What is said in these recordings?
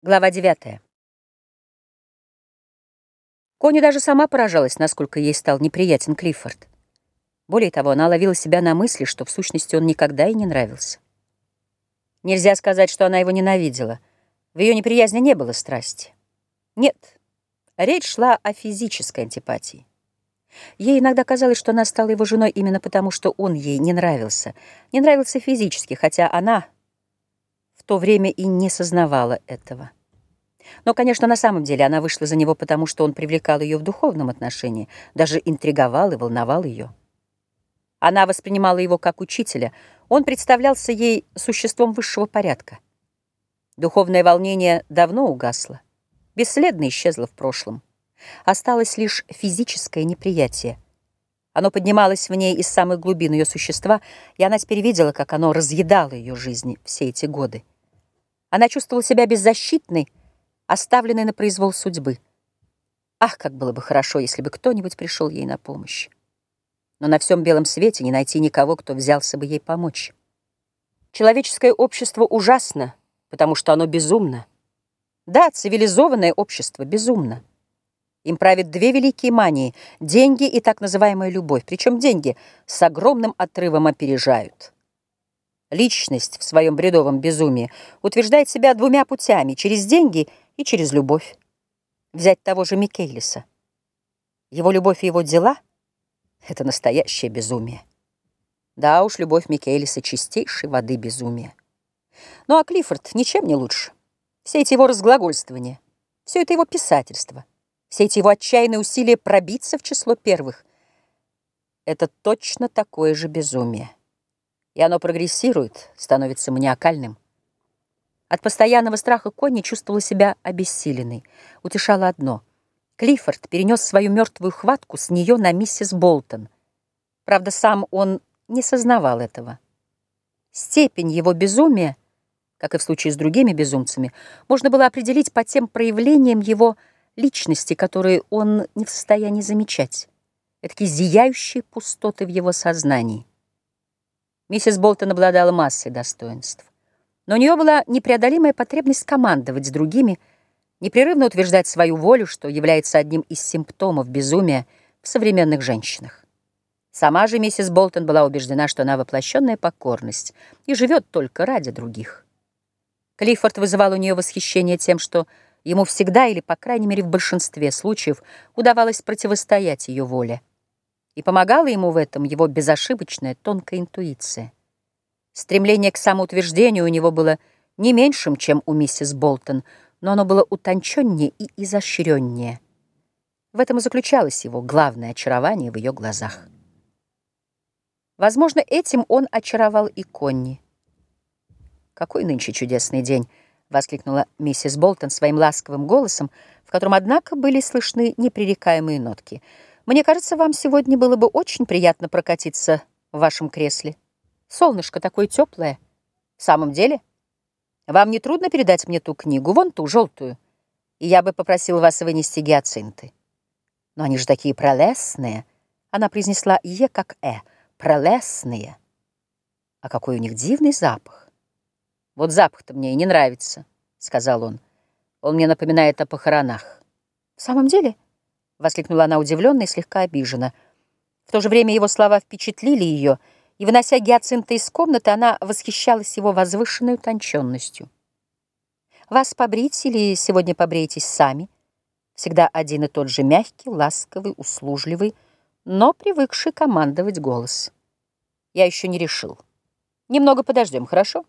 Глава 9. Кони даже сама поражалась, насколько ей стал неприятен Клиффорд. Более того, она ловила себя на мысли, что в сущности он никогда и не нравился. Нельзя сказать, что она его ненавидела. В ее неприязни не было страсти. Нет, речь шла о физической антипатии. Ей иногда казалось, что она стала его женой именно потому, что он ей не нравился. Не нравился физически, хотя она то время и не сознавала этого. Но, конечно, на самом деле она вышла за него, потому что он привлекал ее в духовном отношении, даже интриговал и волновал ее. Она воспринимала его как учителя, он представлялся ей существом высшего порядка. Духовное волнение давно угасло, бесследно исчезло в прошлом. Осталось лишь физическое неприятие. Оно поднималось в ней из самых глубин ее существа, и она теперь видела, как оно разъедало ее жизни все эти годы. Она чувствовала себя беззащитной, оставленной на произвол судьбы. Ах, как было бы хорошо, если бы кто-нибудь пришел ей на помощь. Но на всем белом свете не найти никого, кто взялся бы ей помочь. Человеческое общество ужасно, потому что оно безумно. Да, цивилизованное общество безумно. Им правят две великие мании — деньги и так называемая любовь. Причем деньги с огромным отрывом опережают. Личность в своем бредовом безумии утверждает себя двумя путями – через деньги и через любовь. Взять того же Микелиса. Его любовь и его дела – это настоящее безумие. Да уж, любовь Микелиса – чистейшей воды безумия. Ну а Клиффорд ничем не лучше. Все эти его разглагольствования, все это его писательство, все эти его отчаянные усилия пробиться в число первых – это точно такое же безумие и оно прогрессирует, становится маниакальным. От постоянного страха Конни чувствовала себя обессиленной. Утешало одно. Клиффорд перенес свою мертвую хватку с нее на миссис Болтон. Правда, сам он не сознавал этого. Степень его безумия, как и в случае с другими безумцами, можно было определить по тем проявлениям его личности, которые он не в состоянии замечать. Это зияющие пустоты в его сознании. Миссис Болтон обладала массой достоинств. Но у нее была непреодолимая потребность командовать с другими, непрерывно утверждать свою волю, что является одним из симптомов безумия в современных женщинах. Сама же миссис Болтон была убеждена, что она воплощенная покорность и живет только ради других. Клиффорд вызывал у нее восхищение тем, что ему всегда, или, по крайней мере, в большинстве случаев, удавалось противостоять ее воле и помогала ему в этом его безошибочная тонкая интуиция. Стремление к самоутверждению у него было не меньшим, чем у миссис Болтон, но оно было утонченнее и изощреннее. В этом и заключалось его главное очарование в ее глазах. Возможно, этим он очаровал и Конни. «Какой нынче чудесный день!» — воскликнула миссис Болтон своим ласковым голосом, в котором, однако, были слышны непререкаемые нотки — мне кажется, вам сегодня было бы очень приятно прокатиться в вашем кресле. Солнышко такое теплое. В самом деле? Вам не трудно передать мне ту книгу, вон ту, желтую? И я бы попросил вас вынести гиацинты. Но они же такие прелестные. Она произнесла «е» как «э». Прелестные. А какой у них дивный запах. Вот запах-то мне и не нравится, сказал он. Он мне напоминает о похоронах. В самом деле? —— воскликнула она удивленно и слегка обижена. В то же время его слова впечатлили ее, и, вынося гиацинта из комнаты, она восхищалась его возвышенной утонченностью. «Вас побрить или сегодня побреетесь сами?» Всегда один и тот же мягкий, ласковый, услужливый, но привыкший командовать голос. «Я еще не решил. Немного подождем, хорошо?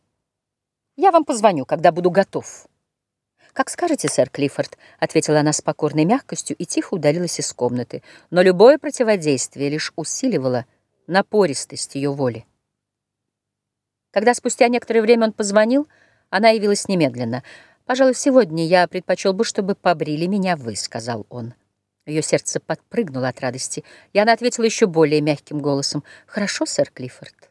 Я вам позвоню, когда буду готов». «Как скажете, сэр Клиффорд», — ответила она с покорной мягкостью и тихо удалилась из комнаты. Но любое противодействие лишь усиливало напористость ее воли. Когда спустя некоторое время он позвонил, она явилась немедленно. «Пожалуй, сегодня я предпочел бы, чтобы побрили меня вы», — сказал он. Ее сердце подпрыгнуло от радости, и она ответила еще более мягким голосом. «Хорошо, сэр Клиффорд».